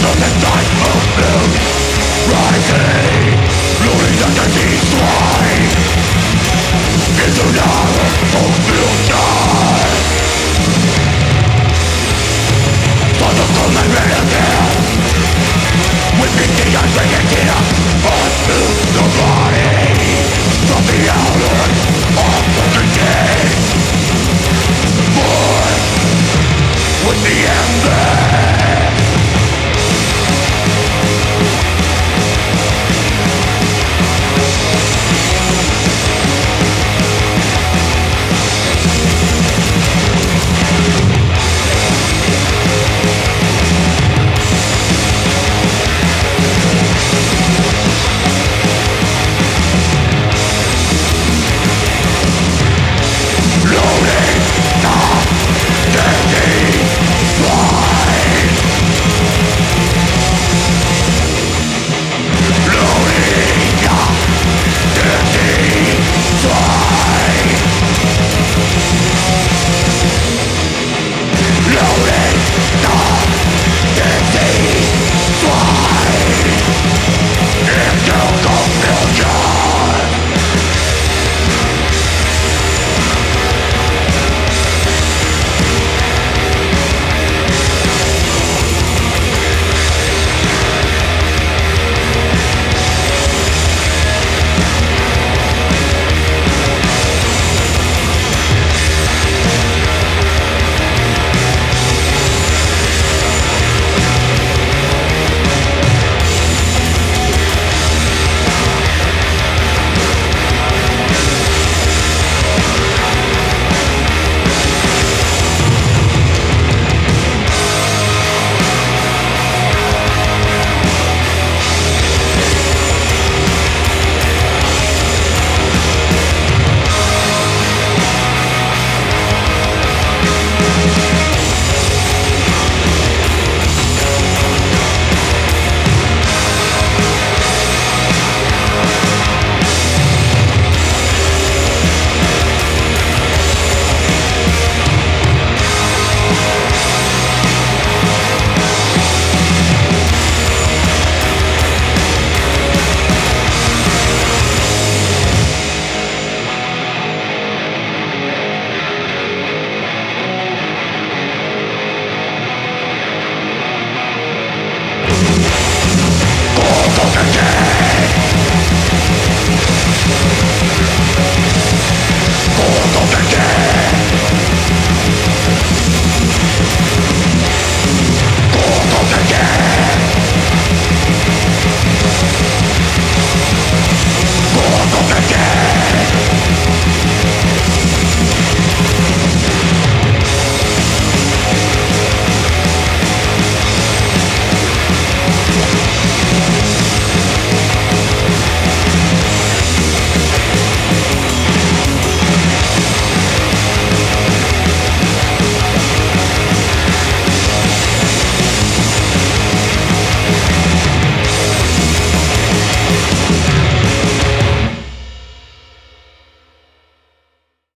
Into